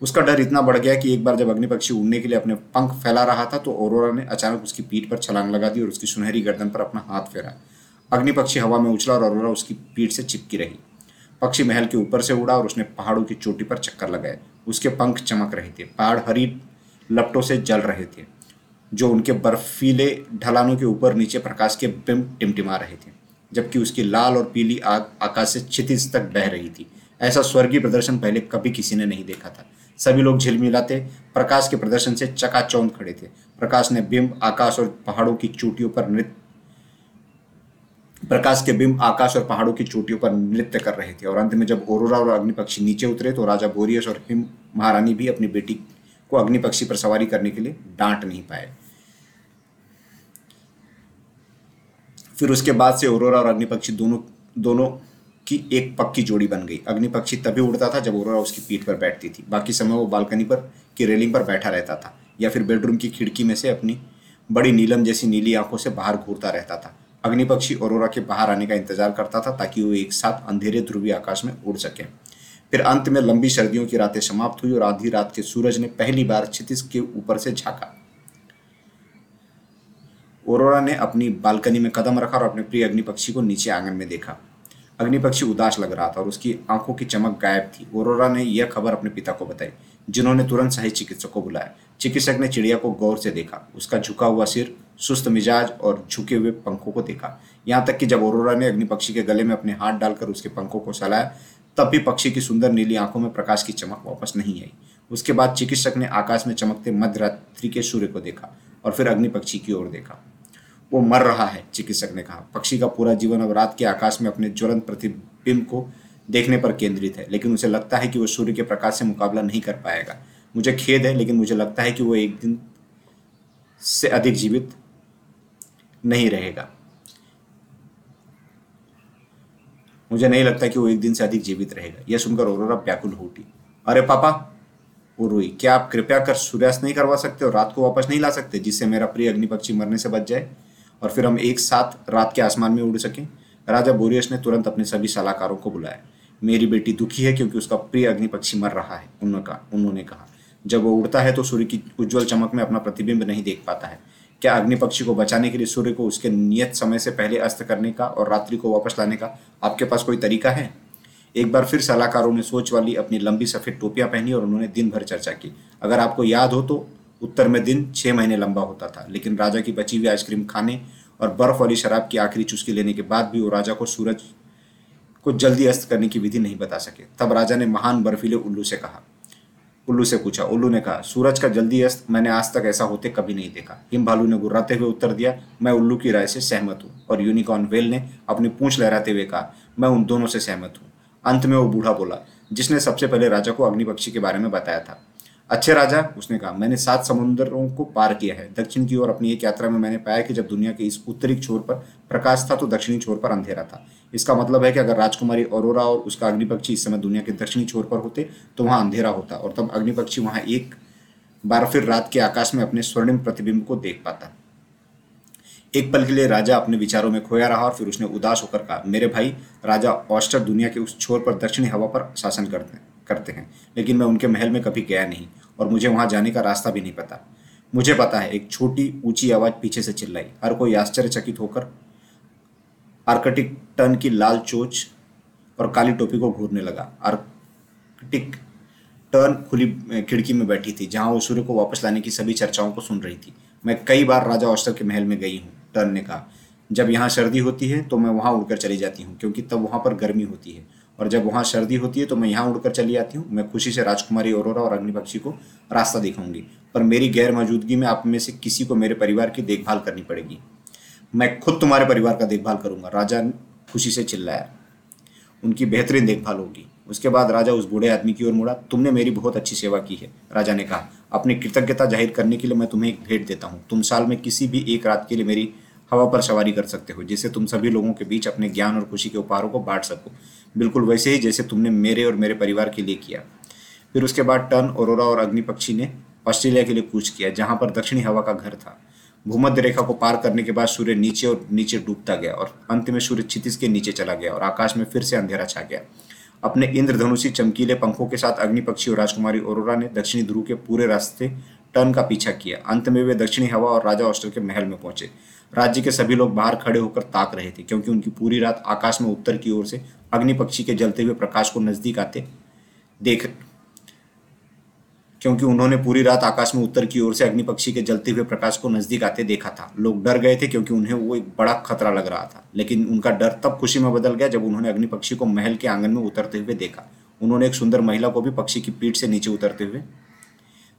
उसका डर इतना बढ़ गया कि एक बार जब अग्नि पक्षी उड़ने के लिए अपने पंख फैला रहा था तो ओरोरा ने अचानक उसकी पीठ पर छलांग लगा दी और उसकी सुनहरी गर्दन पर अपना हाथ फेरा। अग्नि पक्षी हवा में उछला और अरोरा उसकी पीठ से चिपकी रही। पक्षी महल के ऊपर से उड़ा और उसने पहाड़ों की चोटी पर चक्कर लगाए। उसके पंख चमक रहे थे, पहाड़ हरी लपटों से जल रहे थे, जो उनके बर्फीले ढलानों के ऊपर नीचे प्रकाश के बिंब टिमटिमा रहे थे, जबकि उसकी लाल और पीली आग आकाश से क्षितिज तक बह रही थी। ऐसा स्वर्गीय प्रदर्शन पहले कभी किसी ने नहीं देखा था। सभी लोग झिलमिलाते, प्रकाश के प्रदर्शन से चकाचौंध खड़े थे। प्रकाश ने बिंब, आकाश और पहाड़ों की चोटियों पर नृत्य प्रकाश के बिंब आकाश और पहाड़ों की चोटियों पर नृत्य कर रहे थे। और अंत में जब ओरोरा और अग्निपक्षी नीचे उतरे तो राजा बोरियस और हिम महारानी भी अपनी बेटी को अग्निपक्षी पर सवारी करने के लिए डांट नहीं पाए। फिर उसके बाद से ओरोरा और अग्निपक्षी दोनों दोनों की एक पक्की जोड़ी बन गई। अग्निपक्षी तभी उड़ता था जब ओरोरा उसकी पीठ पर बैठती थी। बाकी समय वो बालकनी पर, की रेलिंग पर बैठा रहता था, या फिर बेडरूम की खिड़की में से अपनी बड़ी नीलम जैसी नीली आँखों से बाहर घूरता रहता था। अग्निपक्षी ओरोरा के बाहर आने का इंतज़ार करता था ताकि वो एक साथ अंधेरे ध्रुवी आकाश में उड़ सके। फिर अंत में लंबी सर्दियों की रातें समाप्त हुई और आधी रात के सूरज ने पहली बार क्षितिज के ऊपर से झाका। ओरोरा ने अपनी बालकनी में कदम रखा और अपने प्रिय अग्निपक्षी को नीचे आँगन में देखा। अग्निपक्षी उदास लग रहा था और उसकी आँखों की चमक गायब थी। ओरोरा ने यह खबर अपने पिता को बताई, जिन्होंने तुरंत सही चिकित्सक को बुलाया। चिकित्सक ने चिड़िया को गौर से देखा। उसका झुका हुआ सिर, सुस्त मिजाज और झुके हुए पंखों को देखा। यहाँ तक कि जब ओरोरा ने अग्निपक्षी के गले में अपने हाथ डालकर उसके पंखों को सलाया, तब भी पक्षी की सुंदर नीली आँखों में प्रकाश की चमक वापस नहीं आई। उसके बाद चिकित्सक ने आकाश में चमकते मध्यरात्रि के सूर्य को देखा और फिर अग्नि पक्षी की ओर देखा। वो मर रहा है, चिकित्सक ने कहा। पक्षी का पूरा जीवन अब रात के आकाश में अपने ज्वलंत प्रतिबिंब को देखने पर केंद्रित है, लेकिन उसे लगता है कि वो सूर्य के प्रकाश से मुकाबला नहीं कर पाएगा। मुझे खेद है, लेकिन मुझे लगता है कि वो एक दिन से अधिक जीवित नहीं रहेगा। मुझे नहीं लगता कि वो एक दिन से अधिक जीवित रहेगा। यह सुनकर औरोरा व्याकुल हो उठी। अरे पापा, वो रोई। क्या आप कृपया कर सूर्यास्त नहीं करवा सकते और रात को वापस नहीं ला सकते, जिससे मेरा प्रिय अग्निपक्षी मरने से बच जाए? और फिर हम एक साथ रात के आसमान में उड़ सकें। राजा बोरियस ने तुरंत अपने सभी सलाहकारों को बुलाया। मेरी बेटी दुखी है क्योंकि उसका प्रिय अग्निपक्षी मर रहा है, उन्होंने कहा उन्होंने कहा। जब वो उड़ता है तो सूर्य की उज्जवल चमक में अपना प्रतिबिंब नहीं देख पाता है। क्या अग्नि पक्षी को बचाने के लिए सूर्य को उसके नियत समय से पहले अस्त करने का और रात्रि को वापस लाने का आपके पास कोई तरीका है? एक बार फिर सलाहकारों ने सोच वाली अपनी लंबी सफ़ेद टोपियाँ पहनी और उन्होंने दिन भर चर्चा की। अगर आपको याद हो तो उत्तर में दिन छः महीने लंबा होता था, लेकिन राजा की बची हुई आइसक्रीम खाने और बर्फ़ वाली शराब की आखिरी चुस्की लेने के बाद भी वो राजा को सूरज को जल्दी अस्त करने की विधि नहीं बता सके। तब राजा ने महान बर्फीले उल्लू से कहा, उल्लू से पूछा, उल्लू ने कहा, सूरज का जल्दी अस्त, मैंने आज तक ऐसा होते कभी नहीं देखा हिम भालू ने गुर्राते हुए उत्तर दिया, मैं उल्लू की राय से सहमत हूँ और यूनिकॉर्न वेल ने अपनी पूंछ लहराते हुए कहा, मैं उन दोनों से सहमत हूँ अंत में वो बूढ़ा बोला, जिसने सबसे पहले राजा को अग्निपक्षी के बारे में बताया था। अच्छे राजा, उसने कहा, मैंने सात समुद्रों को पार किया है। दक्षिण की ओर अपनी एक यात्रा में मैंने पाया कि जब दुनिया के इस उत्तरी छोर पर प्रकाश था तो दक्षिणी छोर पर अंधेरा था। इसका मतलब है कि अगर राजकुमारी अरोरा और उसका अग्निपक्षी इस समय दुनिया के दक्षिणी छोर पर होते तो वहाँ अंधेरा होता और तब अग्निपक्षी वहाँ एक बार फिर रात के आकाश में अपने स्वर्णिम प्रतिबिंब को देख पाता। एक पल के लिए राजा अपने विचारों में खोया रहा और फिर उसने उदास होकर कहा, मेरे भाई, राजा ऑस्टर दुनिया के उस छोर पर दक्षिणी हवा पर शासन करते हैं। करते हैं। लेकिन मैं उनके महल में कभी गया नहीं और मुझे वहाँ जाने का रास्ता भी नहीं पता। मुझे पता है, एक छोटी ऊँची आवाज़ पीछे से चिल्लाई। हर कोई आश्चर्यचकित होकर आर्कटिक टन की लाल चोच और काली टोपी को घूरने लगा। आर्कटिक टर्न खुली खिड़की में बैठी थी, जहाँ वो सूर्य को वापस लाने की सभी चर्चाओं को सुन रही थी। मैं कई बार राजा ऑस्टर के महल में गई हूँ टर्न ने कहा। जब यहाँ सर्दी होती है तो मैं वहाँ उड़कर चली जाती हूँ, क्योंकि तब वहाँ पर गर्मी होती है। और जब वहाँ सर्दी होती है तो मैं यहाँ उड़कर चली आती हूँ। मैं खुशी से राजकुमारी औरोरा और अग्निपक्षी को रास्ता दिखाऊँगी। पर मेरी गैर मौजूदगी में आप में से किसी को मेरे परिवार की देखभाल करनी पड़ेगी। मैं खुद तुम्हारे परिवार का देखभाल करूँगा। राजा खुशी से चिल्लाया। उनकी बेहतरीन देखभाल होगी। उसके बाद राजा उस बूढ़े आदमी की ओर मुड़ा। तुमने मेरी बहुत अच्छी सेवा की है, राजा ने कहा। अपनी कृतज्ञता ज़ाहिर करने के लिए मैं तुम्हें एक भेंट देता हूँ। तुम साल में किसी भी एक रात के लिए मेरी हवा पर सवारी कर सकते हो, जिससे तुम सभी लोगों के बीच अपने ज्ञान और खुशी के उपहारों को बांट सको। बिल्कुल वैसे ही जैसे तुमने मेरे और मेरे परिवार के लिए किया। फिर उसके बाद टर्न औरोरा और अग्निपक्षी ने ऑस्ट्रेलिया के लिए कूच किया, जहाँ पर दक्षिणी हवा का घर था। भूमध्य रेखा को पार करने के बाद सूर्य नीचे और नीचे डूबता गया और अंत में सूर्य क्षितिज के नीचे चला गया और आकाश में फिर से अंधेरा छा गया। अपने इंद्रधनुषी चमकीले पंखों के साथ अग्निपक्षी और राजकुमारी औरोरा ने दक्षिणी ध्रुव के पूरे रास्ते टर्न का पीछा किया। अंत में वे दक्षिणी हवा और राजा ऑस्टर के महल में पहुँचे। राज्य के सभी लोग बाहर खड़े होकर ताक रहे थे, क्योंकि उनकी पूरी रात आकाश में उत्तर की ओर से अग्नि पक्षी के जलते हुए प्रकाश को नज़दीक आते देख, क्योंकि उन्होंने पूरी रात आकाश में उत्तर की ओर से अग्नि पक्षी के जलते हुए प्रकाश को नज़दीक आते देखा था। लोग डर गए थे क्योंकि उन्हें वो एक बड़ा खतरा लग रहा था, लेकिन उनका डर तब खुशी में बदल गया जब उन्होंने अग्नि पक्षी को महल के आँगन में उतरते हुए देखा। उन्होंने एक सुंदर महिला को भी पक्षी की पीठ से नीचे उतरते हुए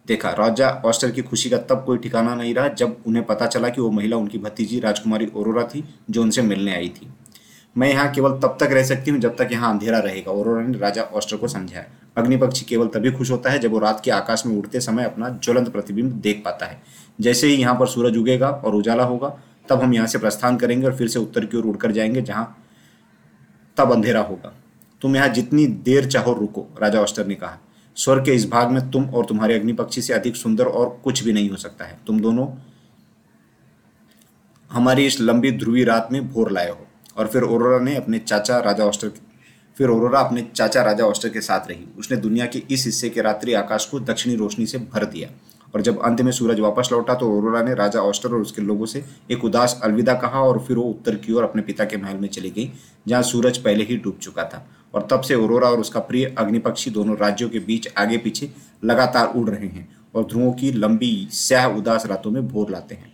देखा, राजा ऑस्टर की खुशी का तब कोई ठिकाना नहीं रहा जब उन्हें पता चला कि वो महिला उनकी भतीजी राजकुमारी ओरोरा थी, जो उनसे मिलने आई थी। मैं यहाँ केवल तब तक रह सकती हूँ जब तक यहाँ अंधेरा रहेगा, ओरोरा ने राजा ऑस्टर को समझाया। अग्नि पक्षी केवल तभी खुश होता है जब वो रात के आकाश में उड़ते समय अपना ज्वलंत प्रतिबिंब देख पाता है। जैसे ही यहाँ पर सूरज उगेगा और उजाला होगा, तब हम यहाँ से प्रस्थान करेंगे और फिर से उत्तर की ओर उड़कर जाएँगे जहाँ तब अंधेरा होगा। तुम यहाँ जितनी देर चाहो रुको, राजा ऑस्टर ने कहा। स्वर्ग के इस भाग में तुम और तुम्हारे अग्नि पक्षी से अधिक सुंदर और कुछ भी नहीं हो सकता है। तुम दोनों हमारी इस लंबी ध्रुवी रात में भोर लाए हो। और फिर ओरोरा ने अपने चाचा राजा ऑस्टर फिर ओरोरा अपने चाचा राजा ऑस्टर के साथ रही। उसने दुनिया के इस हिस्से के रात्रि आकाश को दक्षिणी रोशनी से भर दिया। और जब अंत में सूरज वापस लौटा तो ओरोरा ने राजा ऑस्टर और उसके लोगों से एक उदास अलविदा कहा और फिर वो उत्तर की ओर अपने पिता के महल में चली गई, जहाँ सूरज पहले ही डूब चुका था। और तब से ओरोरा और उसका प्रिय अग्निपक्षी दोनों राज्यों के बीच आगे पीछे लगातार उड़ रहे हैं और ध्रुवों की लंबी, स्याह, उदास रातों में भोर लाते हैं।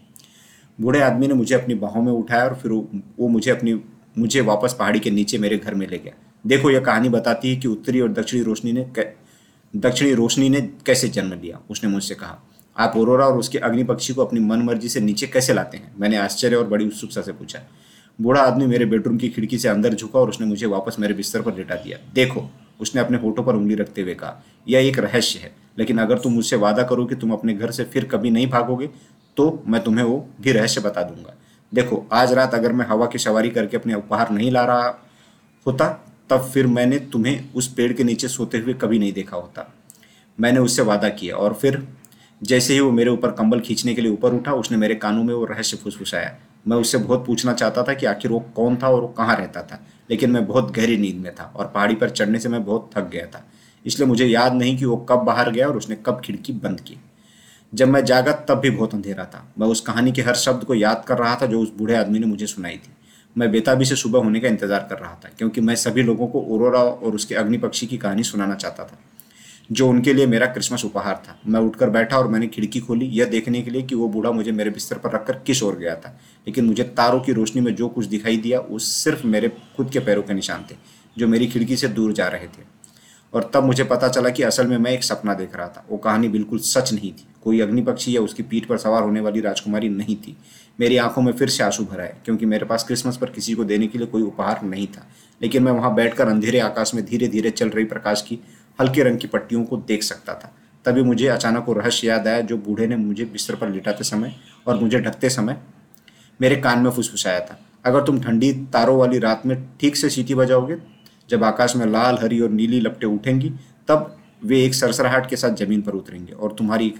बूढ़े आदमी ने मुझे अपनी बाहों में उठाया और फिर वो मुझे अपनी, मुझे वापस पहाड़ी के नीचे मेरे घर में ले गया। देखो, यह कहानी बताती है कि उत्तरी और दक्षिणी रोशनी ने दक्षिणी रोशनी ने कैसे जन्म लिया, उसने मुझसे कहा। आप ओरोरा और उसके अग्नि पक्षी को अपनी मन मर्ज़ी से नीचे कैसे लाते हैं? मैंने आश्चर्य और बड़ी उत्सुकता से पूछा। बूढ़ा आदमी मेरे बेडरूम की खिड़की से अंदर झुका और उसने मुझे वापस मेरे बिस्तर पर लेटा दिया। देखो, उसने अपने होठों पर उंगली रखते हुए कहा, यह एक रहस्य है, लेकिन अगर तुम मुझसे वादा करो कि तुम अपने घर से फिर कभी नहीं भागोगे तो मैं तुम्हें वो भी रहस्य बता दूँगा। देखो, आज रात अगर मैं हवा की सवारी करके अपने उपहार नहीं ला रहा होता, तब फिर मैंने तुम्हें उस पेड़ के नीचे सोते हुए कभी नहीं देखा होता। मैंने उससे वादा किया और फिर जैसे ही वो मेरे ऊपर कंबल खींचने के लिए ऊपर उठा, उसने मेरे कानों में वो रहस्य फुसफुसाया। मैं उससे बहुत पूछना चाहता था कि आखिर वो कौन था और वो कहाँ रहता था। लेकिन मैं बहुत गहरी नींद में था और पहाड़ी पर चढ़ने से मैं बहुत थक गया था। इसलिए मुझे याद नहीं कि वो कब बाहर गया और उसने कब खिड़की बंद की। जब मैं जागा तब भी बहुत अंधेरा था। मैं उस कहानी के हर शब्द को याद कर रहा था जो उस बूढ़े आदमी ने मुझे सुनाई थी। मैं बेताबी से सुबह होने का इंतज़ार कर रहा था, क्योंकि मैं सभी लोगों को ओरोरा और उसके अग्नि पक्षी की कहानी सुनाना चाहता था। जो उनके लिए मेरा क्रिसमस उपहार था। मैं उठकर बैठा और मैंने खिड़की खोली, यह देखने के लिए कि वो बूढ़ा मुझे मेरे बिस्तर पर रखकर किस ओर गया था। लेकिन मुझे तारों की रोशनी में जो कुछ दिखाई दिया, वो सिर्फ़ मेरे खुद के पैरों के निशान थे, जो मेरी खिड़की से दूर जा रहे थे। और तब मुझे पता चला कि असल में मैं एक सपना देख रहा था। वो कहानी बिल्कुल सच नहीं थी। कोई अग्नि पक्षी या उसकी पीठ पर सवार होने वाली राजकुमारी नहीं थी। मेरी आँखों में फिर से आँसू भरा है क्योंकि मेरे पास क्रिसमस पर किसी को देने के लिए कोई उपहार नहीं था। लेकिन मैं वहाँ बैठकर अंधेरे आकाश में धीरे धीरे चल रही प्रकाश की हल्के रंग की पट्टियों को देख सकता था। तभी मुझे अचानक वो रहस्य याद आया जो बूढ़े ने मुझे बिस्तर पर लिटाते समय और मुझे ढकते समय मेरे कान में फुसफुसाया था। अगर तुम ठंडी तारों वाली रात में ठीक से सीटी बजाओगे, जब आकाश में लाल, हरी और नीली लपटें उठेंगी, तब वे एक सरसराहट के साथ ज़मीन पर उतरेंगे और तुम्हारी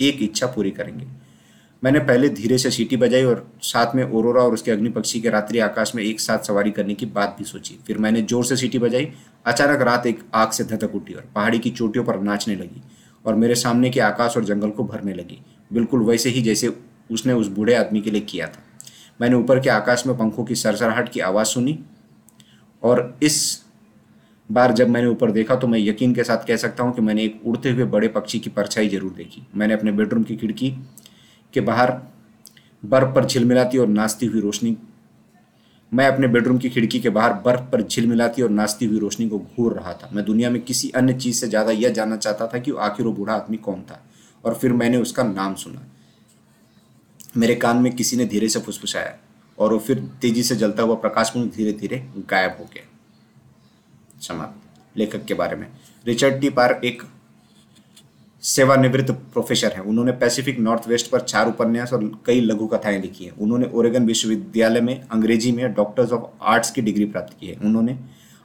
एक इच्छा पूरी करेंगे। मैंने पहले धीरे से सीटी बजाई और साथ में ओरोरा और उसके अग्नि पक्षी के रात्रि आकाश में एक साथ सवारी करने की बात भी सोची। फिर मैंने ज़ोर से सीटी बजाई। अचानक रात एक आग से धधक उठी और पहाड़ी की चोटियों पर नाचने लगी और मेरे सामने के आकाश और जंगल को भरने लगी। बिल्कुल वैसे ही जैसे उसने उस बूढ़े आदमी के लिए किया था। मैंने ऊपर के आकाश में पंखों की सरसराहट की आवाज़ सुनी और इस बार जब मैंने ऊपर देखा तो मैं यकीन के साथ कह सकता हूँ कि मैंने एक उड़ते हुए बड़े पक्षी की परछाई ज़रूर देखी। मैंने अपने बेडरूम की खिड़की के बाहर बर्फ़ पर झिलमिलाती और नाचती हुई रोशनी। मैं अपने बेडरूम की खिड़की के बाहर बर्फ़ पर झिलमिलाती और नाचती हुई रोशनी को घूर रहा था। मैं दुनिया में किसी अन्य चीज़ से ज़्यादा यह जानना चाहता था कि आखिर वो बूढ़ा आदमी कौन था, और फिर मैंने उसका नाम सुना। मेरे कान में किसी ने धीरे से फुसफुसाया, और वो फिर तेज़ी से जलता हुआ प्रकाश पुंज धीरे धीरे गायब हो गया। समाप्त। लेखक के बारे में। रिचर्ड टी पार एक सेवानिवृत्त प्रोफेसर हैं। उन्होंने पैसिफिक नॉर्थ वेस्ट पर चार उपन्यास और कई लघु कथाएँ लिखी हैं। उन्होंने ओरेगन विश्वविद्यालय में, अंग्रेज़ी में डॉक्टर्स ऑफ़ आर्ट्स की डिग्री प्राप्त की है। उन्होंने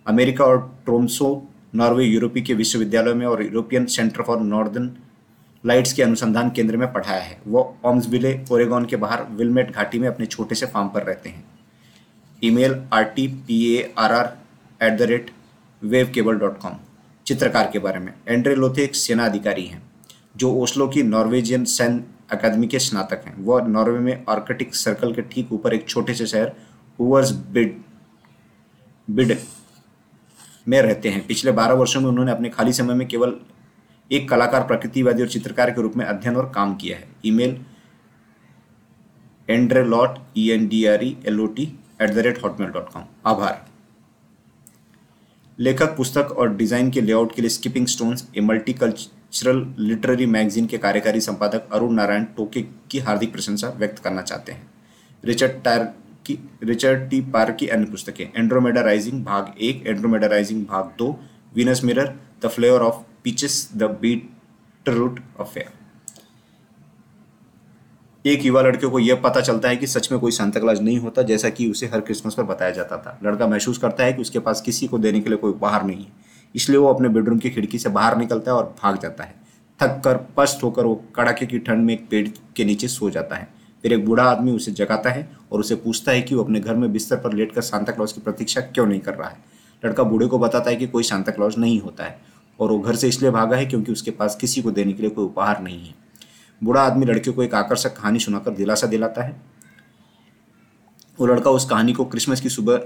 अमेरिका और ट्रोमसो, नॉर्वे, यूरोपीय के विश्वविद्यालयों में और European centre for northern lights के अनुसंधान केंद्र में पढ़ाया है। वो ओम्सविले, ओरेगॉन के बाहर विलमेट घाटी में अपने छोटे से फार्म पर रहते हैं। Email R T P A R R at the rate wave cable dot com चित्रकार के बारे में। एंड्रे लोथे एक सेना अधिकारी हैं। जो ओस्लो की नॉर्वेजियन सैन अकादमी के स्नातक हैं। वह नॉर्वे में आर्कटिक सर्कल के ठीक ऊपर एक छोटे से शहर हुवर्स बिड बिड में रहते हैं। पिछले बारह वर्षों में उन्होंने अपने खाली समय में केवल एक कलाकार, प्रकृतिवादी और चित्रकार के रूप में अध्ययन और काम किया है। Email andre lot E N D R E L O T at the rate Hotmail dot com आभार। लेखक, पुस्तक और डिज़ाइन के लेआउट के लिए skipping stones, a multicultural literary magazine के कार्यकारी संपादक अरुण नारायण टोके की हार्दिक प्रशंसा व्यक्त करना चाहते हैं। रिचर्ड टायर की, रिचर्ड टी पार की अन्य पुस्तकें, एंड्रोमेडा राइजिंग भाग एक, एंड्रोमेडा राइजिंग भाग दो, Venus mirror, the flavour of peaches, the beetroot affair. एक युवा लड़के को यह पता चलता है कि सच में कोई सांता क्लाज नहीं होता, जैसा कि उसे हर क्रिसमस पर बताया जाता था। लड़का महसूस करता है कि उसके पास किसी को देने के लिए कोई उपहार नहीं है। इसलिए वो अपने बेडरूम की खिड़की से बाहर निकलता है और भाग जाता है। थक कर, पस्त होकर वो कड़ाके की ठंड में एक पेड़ के नीचे सो जाता है। फिर एक बूढ़ा आदमी उसे जगाता है और उसे पूछता है कि वो अपने घर में बिस्तर पर लेटकर सांता क्लॉज की प्रतीक्षा क्यों नहीं कर रहा है। लड़का बूढ़े को बताता है कि कोई सांता क्लॉज नहीं होता है और वो घर से इसलिए भागा है क्योंकि उसके पास किसी को देने के लिए कोई उपहार नहीं है। बूढ़ा आदमी लड़के को एक आकर्षक कहानी सुनाकर दिलासा दिलाता है। वो लड़का उस कहानी को क्रिसमस की सुबह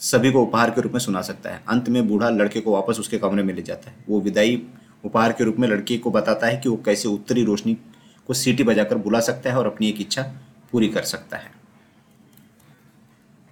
सभी को उपहार के रूप में सुना सकता है। अंत में बूढ़ा लड़के को वापस उसके कमरे में ले जाता है। वो विदाई उपहार के रूप में लड़की को बताता है कि वो कैसे उत्तरी रोशनी को सीटी बजाकर बुला सकता है और अपनी एक इच्छा पूरी कर सकता है।